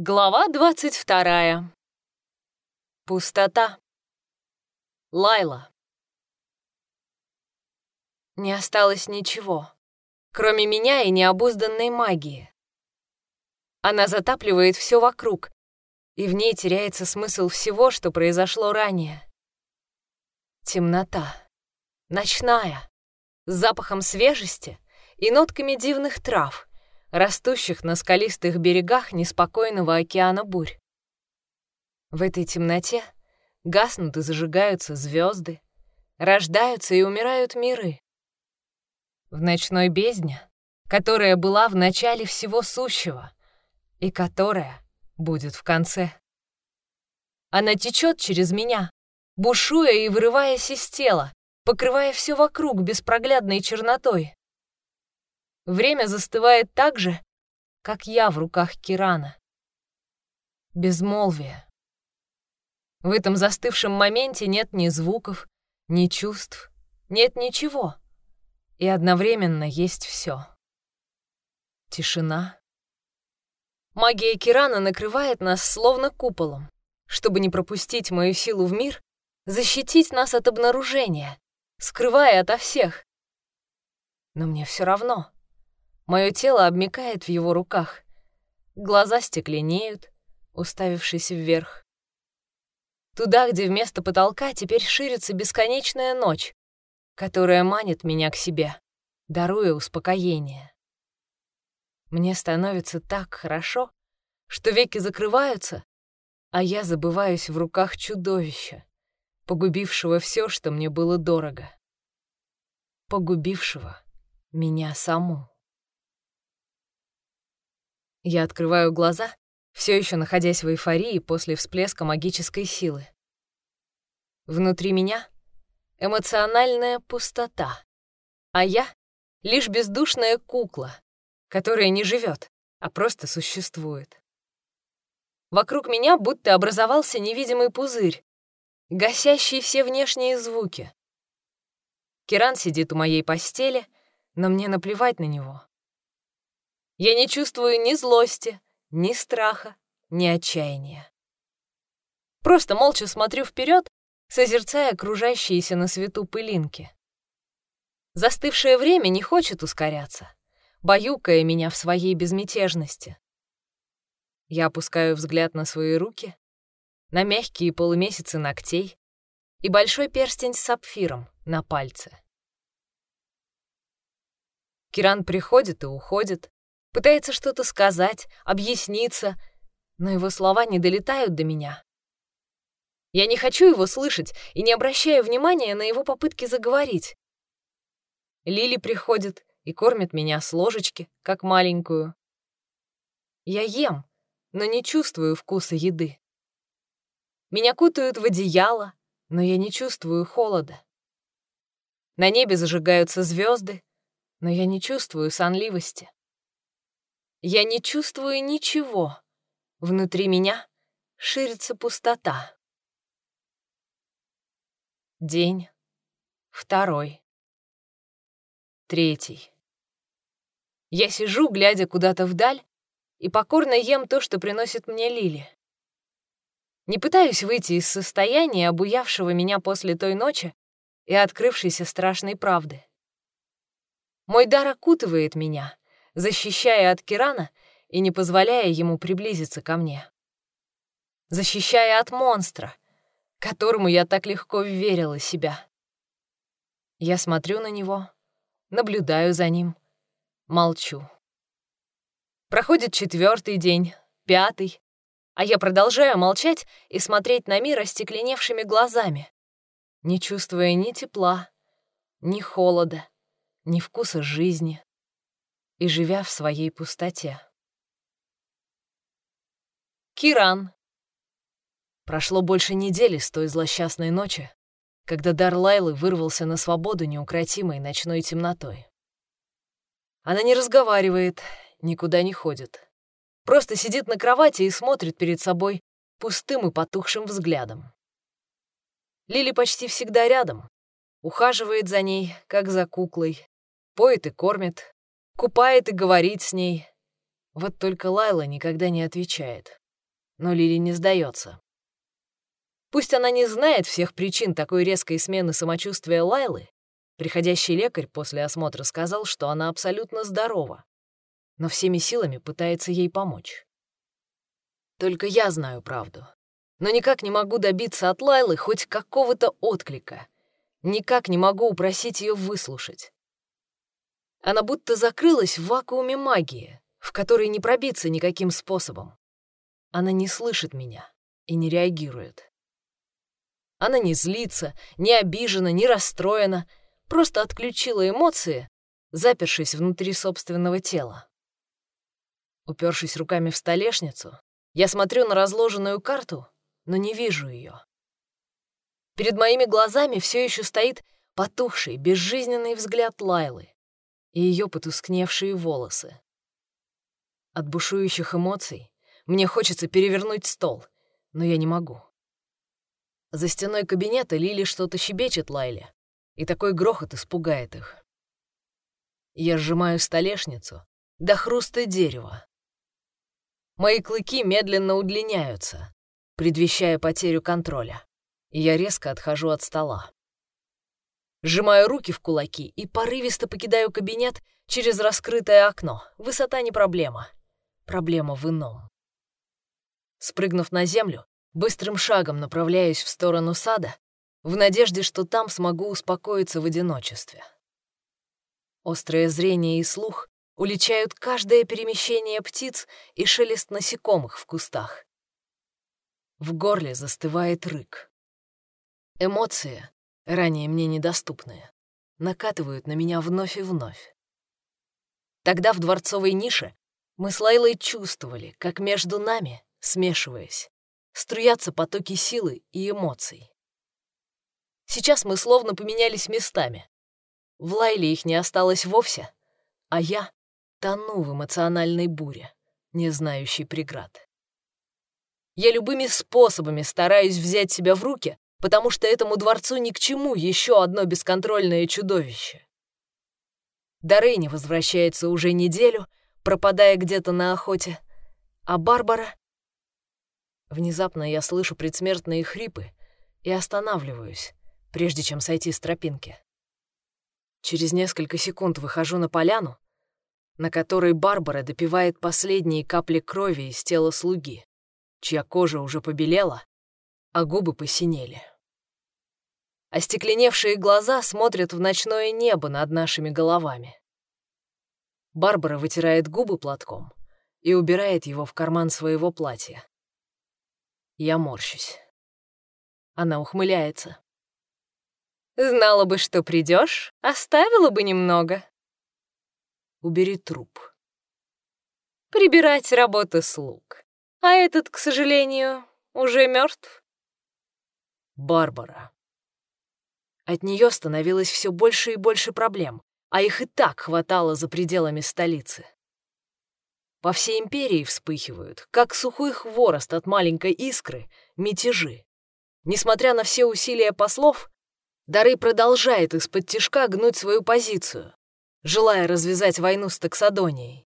Глава двадцать вторая. Пустота. Лайла. Не осталось ничего, кроме меня и необузданной магии. Она затапливает все вокруг, и в ней теряется смысл всего, что произошло ранее. Темнота. Ночная. С запахом свежести и нотками дивных трав — растущих на скалистых берегах неспокойного океана бурь. В этой темноте гаснут и зажигаются звезды, рождаются и умирают миры. В ночной бездне, которая была в начале всего сущего и которая будет в конце. Она течет через меня, бушуя и вырываясь из тела, покрывая все вокруг беспроглядной чернотой. Время застывает так же, как я в руках Кирана. Безмолвие. В этом застывшем моменте нет ни звуков, ни чувств, нет ничего. И одновременно есть все. Тишина. Магия Кирана накрывает нас словно куполом, чтобы не пропустить мою силу в мир, защитить нас от обнаружения, скрывая ото всех. Но мне все равно. Мое тело обмикает в его руках. Глаза стекленеют, уставившись вверх. Туда, где вместо потолка теперь ширится бесконечная ночь, которая манит меня к себе, даруя успокоение. Мне становится так хорошо, что веки закрываются, а я забываюсь в руках чудовища, погубившего все, что мне было дорого. Погубившего меня саму. Я открываю глаза, все еще находясь в эйфории после всплеска магической силы. Внутри меня эмоциональная пустота, а я — лишь бездушная кукла, которая не живет, а просто существует. Вокруг меня будто образовался невидимый пузырь, гасящий все внешние звуки. Киран сидит у моей постели, но мне наплевать на него. Я не чувствую ни злости, ни страха, ни отчаяния. Просто молча смотрю вперед, созерцая окружающиеся на свету пылинки. Застывшее время не хочет ускоряться, баюкая меня в своей безмятежности. Я опускаю взгляд на свои руки, на мягкие полумесяцы ногтей и большой перстень с сапфиром на пальце. Киран приходит и уходит, пытается что-то сказать, объясниться, но его слова не долетают до меня. Я не хочу его слышать и не обращаю внимания на его попытки заговорить. Лили приходит и кормит меня с ложечки, как маленькую. Я ем, но не чувствую вкуса еды. Меня кутают в одеяло, но я не чувствую холода. На небе зажигаются звезды, но я не чувствую сонливости. Я не чувствую ничего. Внутри меня ширится пустота. День. Второй. Третий. Я сижу, глядя куда-то вдаль, и покорно ем то, что приносит мне Лили. Не пытаюсь выйти из состояния, обуявшего меня после той ночи и открывшейся страшной правды. Мой дар окутывает меня, защищая от Кирана и не позволяя ему приблизиться ко мне. Защищая от монстра, которому я так легко верила себя. Я смотрю на него, наблюдаю за ним, молчу. Проходит четвертый день, пятый, а я продолжаю молчать и смотреть на мир остекленевшими глазами, не чувствуя ни тепла, ни холода, ни вкуса жизни и живя в своей пустоте. Киран. Прошло больше недели с той злосчастной ночи, когда дар Лайлы вырвался на свободу неукротимой ночной темнотой. Она не разговаривает, никуда не ходит. Просто сидит на кровати и смотрит перед собой пустым и потухшим взглядом. Лили почти всегда рядом, ухаживает за ней, как за куклой, поет и кормит, Купает и говорит с ней. Вот только Лайла никогда не отвечает. Но Лили не сдается. Пусть она не знает всех причин такой резкой смены самочувствия Лайлы, приходящий лекарь после осмотра сказал, что она абсолютно здорова, но всеми силами пытается ей помочь. Только я знаю правду, но никак не могу добиться от Лайлы хоть какого-то отклика, никак не могу упросить ее выслушать. Она будто закрылась в вакууме магии, в который не пробиться никаким способом. Она не слышит меня и не реагирует. Она не злится, не обижена, не расстроена, просто отключила эмоции, запершись внутри собственного тела. Упершись руками в столешницу, я смотрю на разложенную карту, но не вижу ее. Перед моими глазами все еще стоит потухший, безжизненный взгляд Лайлы и ее потускневшие волосы. От бушующих эмоций мне хочется перевернуть стол, но я не могу. За стеной кабинета Лили что-то щебечет Лайле, и такой грохот испугает их. Я сжимаю столешницу до хруста дерева. Мои клыки медленно удлиняются, предвещая потерю контроля, и я резко отхожу от стола. Сжимаю руки в кулаки и порывисто покидаю кабинет через раскрытое окно. Высота не проблема. Проблема в ином. Спрыгнув на землю, быстрым шагом направляюсь в сторону сада, в надежде, что там смогу успокоиться в одиночестве. Острое зрение и слух уличают каждое перемещение птиц и шелест насекомых в кустах. В горле застывает рык. Эмоции, ранее мне недоступные, накатывают на меня вновь и вновь. Тогда в дворцовой нише мы с Лайлой чувствовали, как между нами, смешиваясь, струятся потоки силы и эмоций. Сейчас мы словно поменялись местами. В Лайле их не осталось вовсе, а я тону в эмоциональной буре, не знающей преград. Я любыми способами стараюсь взять себя в руки, потому что этому дворцу ни к чему еще одно бесконтрольное чудовище. Дарей не возвращается уже неделю, пропадая где-то на охоте, а Барбара Внезапно я слышу предсмертные хрипы и останавливаюсь, прежде чем сойти с тропинки. Через несколько секунд выхожу на поляну, на которой Барбара допивает последние капли крови из тела слуги, чья кожа уже побелела, а губы посинели. Остекленевшие глаза смотрят в ночное небо над нашими головами. Барбара вытирает губы платком и убирает его в карман своего платья. Я морщусь. Она ухмыляется. Знала бы, что придешь, оставила бы немного. Убери труп. Прибирать работу слуг. А этот, к сожалению, уже мертв. Барбара. От нее становилось все больше и больше проблем, а их и так хватало за пределами столицы. По всей империи вспыхивают, как сухой хворост от маленькой искры, мятежи. Несмотря на все усилия послов, Дары продолжает из-под тишка гнуть свою позицию, желая развязать войну с Таксодонией.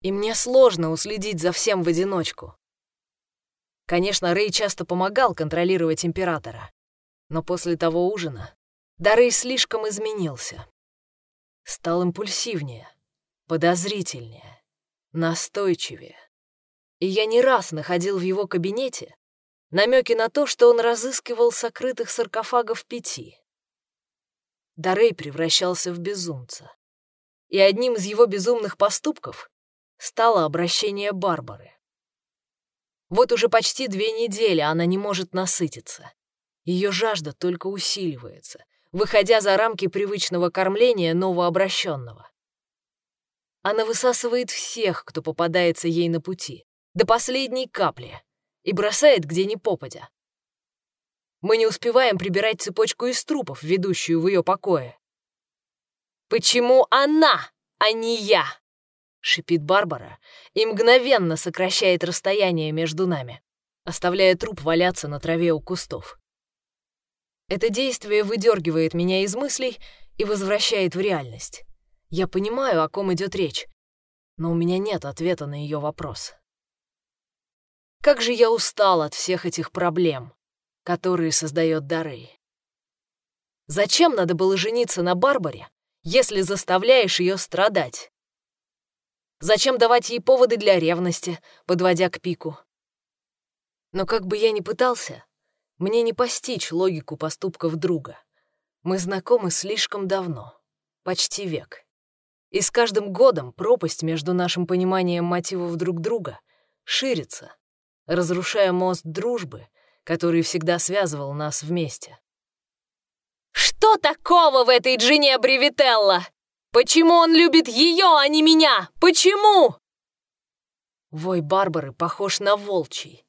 И мне сложно уследить за всем в одиночку. Конечно, Рэй часто помогал контролировать императора, но после того ужина Дарей слишком изменился. Стал импульсивнее, подозрительнее настойчивее. И я не раз находил в его кабинете намеки на то, что он разыскивал сокрытых саркофагов пяти. Дарей превращался в безумца. И одним из его безумных поступков стало обращение Барбары. Вот уже почти две недели она не может насытиться. Ее жажда только усиливается, выходя за рамки привычного кормления новообращенного. Она высасывает всех, кто попадается ей на пути, до последней капли, и бросает где ни попадя. Мы не успеваем прибирать цепочку из трупов, ведущую в ее покое. «Почему она, а не я?» — шипит Барбара и мгновенно сокращает расстояние между нами, оставляя труп валяться на траве у кустов. Это действие выдергивает меня из мыслей и возвращает в реальность. Я понимаю, о ком идет речь, но у меня нет ответа на ее вопрос. Как же я устал от всех этих проблем, которые создает Дарей. Зачем надо было жениться на Барбаре, если заставляешь ее страдать? Зачем давать ей поводы для ревности, подводя к пику? Но как бы я ни пытался, мне не постичь логику поступков друга. Мы знакомы слишком давно, почти век. И с каждым годом пропасть между нашим пониманием мотивов друг друга ширится, разрушая мост дружбы, который всегда связывал нас вместе. «Что такого в этой Джине Бревителла? Почему он любит ее, а не меня? Почему?» Вой Барбары похож на волчий,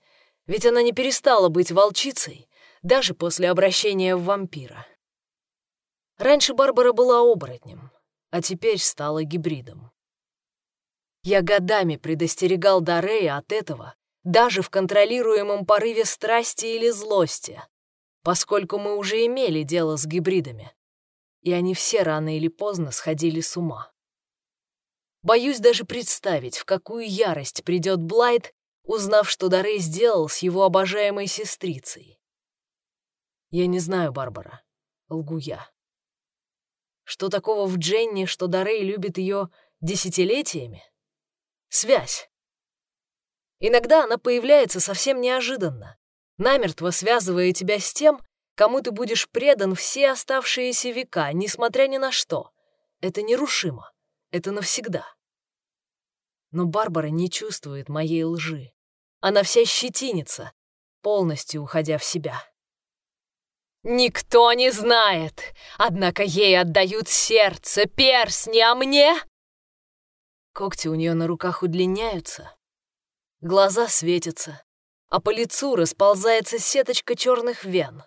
ведь она не перестала быть волчицей даже после обращения в вампира. Раньше Барбара была оборотнем, а теперь стала гибридом. Я годами предостерегал Дарея от этого, даже в контролируемом порыве страсти или злости, поскольку мы уже имели дело с гибридами, и они все рано или поздно сходили с ума. Боюсь даже представить, в какую ярость придет Блайт, узнав, что Дарей сделал с его обожаемой сестрицей. Я не знаю, Барбара. Лгу я. Что такого в Дженни, что Дарей любит ее десятилетиями? Связь. Иногда она появляется совсем неожиданно, намертво связывая тебя с тем, кому ты будешь предан все оставшиеся века, несмотря ни на что. Это нерушимо. Это навсегда. Но Барбара не чувствует моей лжи. Она вся щетинится, полностью уходя в себя. «Никто не знает, однако ей отдают сердце, перстни, а мне...» Когти у нее на руках удлиняются, глаза светятся, а по лицу расползается сеточка черных вен.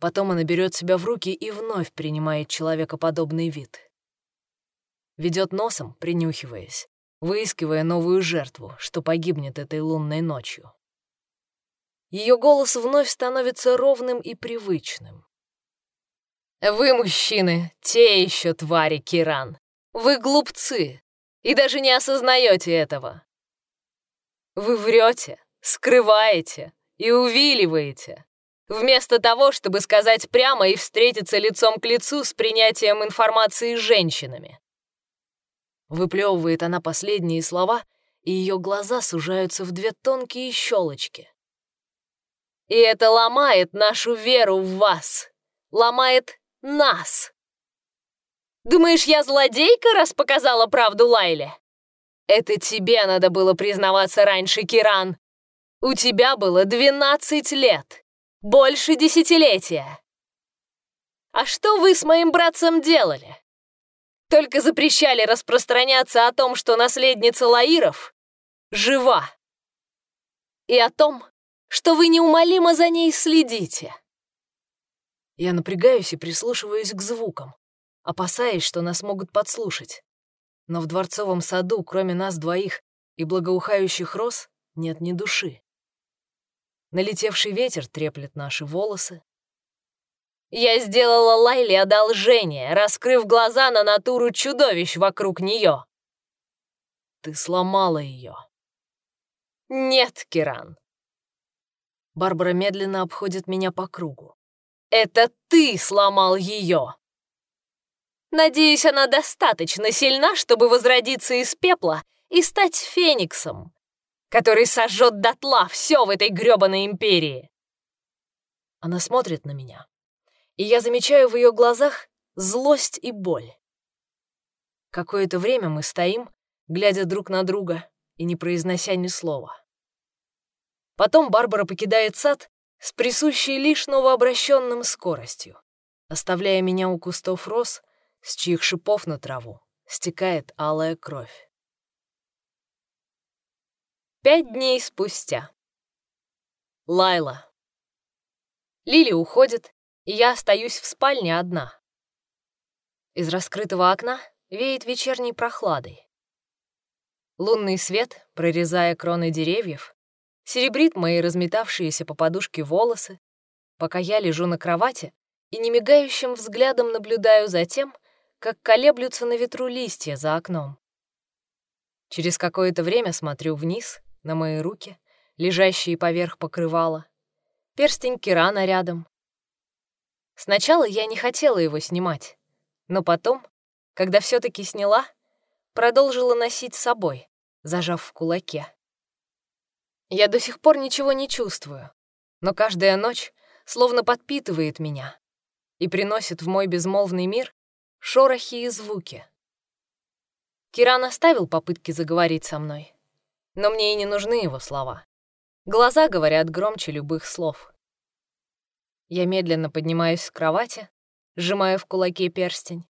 Потом она берет себя в руки и вновь принимает человекоподобный вид. Ведет носом, принюхиваясь, выискивая новую жертву, что погибнет этой лунной ночью. Ее голос вновь становится ровным и привычным. «Вы, мужчины, те еще твари, Киран. Вы глупцы и даже не осознаете этого. Вы врете, скрываете и увиливаете, вместо того, чтобы сказать прямо и встретиться лицом к лицу с принятием информации женщинами. Выплевывает она последние слова, и ее глаза сужаются в две тонкие щелочки. И это ломает нашу веру в вас, ломает нас. Думаешь, я злодейка, раз показала правду Лайле? Это тебе надо было признаваться раньше, Киран. У тебя было 12 лет. Больше десятилетия. А что вы с моим братцем делали? Только запрещали распространяться о том, что наследница Лаиров жива. И о том, что вы неумолимо за ней следите. Я напрягаюсь и прислушиваюсь к звукам, опасаясь, что нас могут подслушать. Но в дворцовом саду, кроме нас двоих и благоухающих роз, нет ни души. Налетевший ветер треплет наши волосы. Я сделала Лайле одолжение, раскрыв глаза на натуру чудовищ вокруг нее. Ты сломала ее. Нет, Киран. Барбара медленно обходит меня по кругу. Это ты сломал ее. Надеюсь, она достаточно сильна, чтобы возродиться из пепла и стать фениксом, который сожжет дотла все в этой грёбаной империи. Она смотрит на меня, и я замечаю в ее глазах злость и боль. Какое-то время мы стоим, глядя друг на друга и не произнося ни слова. Потом Барбара покидает сад с присущей лишь новообращенным скоростью, оставляя меня у кустов роз, с чьих шипов на траву стекает алая кровь. Пять дней спустя. Лайла. Лили уходит, и я остаюсь в спальне одна. Из раскрытого окна веет вечерней прохладой. Лунный свет, прорезая кроны деревьев, серебрит мои разметавшиеся по подушке волосы, пока я лежу на кровати и немигающим взглядом наблюдаю за тем, как колеблются на ветру листья за окном. Через какое-то время смотрю вниз на мои руки, лежащие поверх покрывала, перстень Кирана рядом. Сначала я не хотела его снимать, но потом, когда все таки сняла, продолжила носить с собой, зажав в кулаке. Я до сих пор ничего не чувствую, но каждая ночь словно подпитывает меня и приносит в мой безмолвный мир шорохи и звуки. Киран оставил попытки заговорить со мной, но мне и не нужны его слова. Глаза говорят громче любых слов. Я медленно поднимаюсь с кровати, сжимая в кулаке перстень.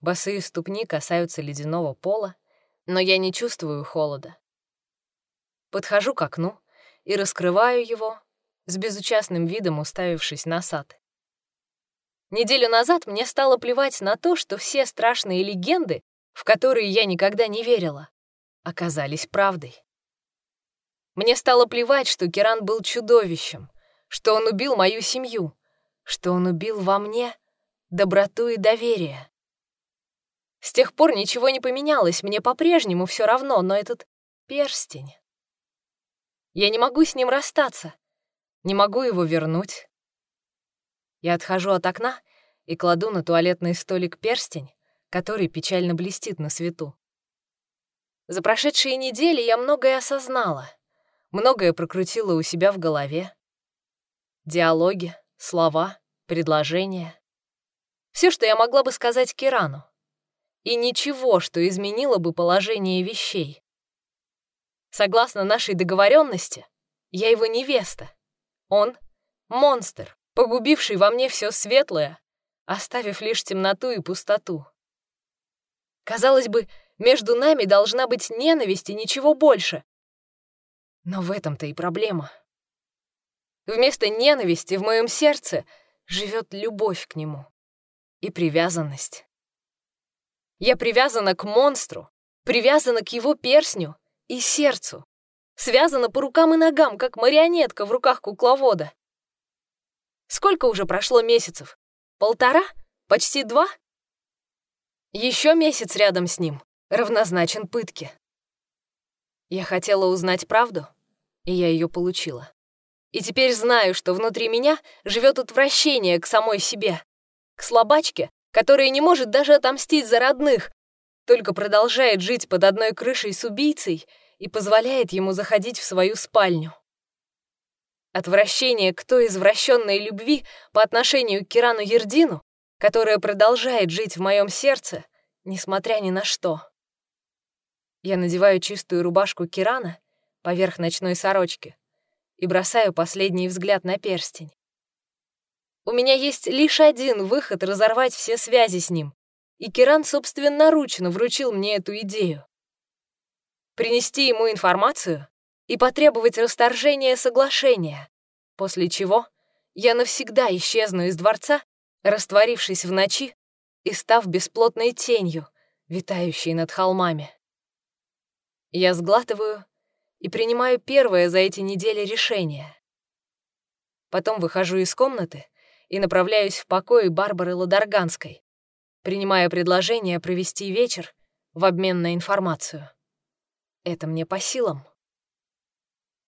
Босые ступни касаются ледяного пола, но я не чувствую холода. Подхожу к окну и раскрываю его, с безучастным видом уставившись на сад. Неделю назад мне стало плевать на то, что все страшные легенды, в которые я никогда не верила, оказались правдой. Мне стало плевать, что Киран был чудовищем, что он убил мою семью, что он убил во мне доброту и доверие. С тех пор ничего не поменялось, мне по-прежнему все равно, но этот перстень... Я не могу с ним расстаться, не могу его вернуть. Я отхожу от окна и кладу на туалетный столик перстень, который печально блестит на свету. За прошедшие недели я многое осознала, многое прокрутила у себя в голове. Диалоги, слова, предложения. Все, что я могла бы сказать Кирану. И ничего, что изменило бы положение вещей. Согласно нашей договоренности, я его невеста. Он — монстр, погубивший во мне все светлое, оставив лишь темноту и пустоту. Казалось бы, между нами должна быть ненависть и ничего больше. Но в этом-то и проблема. Вместо ненависти в моем сердце живет любовь к нему и привязанность. Я привязана к монстру, привязана к его перстню и сердцу, связана по рукам и ногам, как марионетка в руках кукловода. Сколько уже прошло месяцев? Полтора? Почти два? Еще месяц рядом с ним равнозначен пытке. Я хотела узнать правду, и я ее получила. И теперь знаю, что внутри меня живет отвращение к самой себе, к слабачке, которая не может даже отомстить за родных, только продолжает жить под одной крышей с убийцей и позволяет ему заходить в свою спальню. Отвращение к той извращенной любви по отношению к Кирану Ердину, которая продолжает жить в моем сердце, несмотря ни на что. Я надеваю чистую рубашку Кирана поверх ночной сорочки и бросаю последний взгляд на перстень. У меня есть лишь один выход разорвать все связи с ним, и Киран собственноручно вручил мне эту идею. Принести ему информацию и потребовать расторжения соглашения, после чего я навсегда исчезну из дворца, растворившись в ночи и став бесплотной тенью, витающей над холмами. Я сглатываю и принимаю первое за эти недели решение. Потом выхожу из комнаты и направляюсь в покои Барбары Ладарганской, принимая предложение провести вечер в обмен на информацию. Это мне по силам.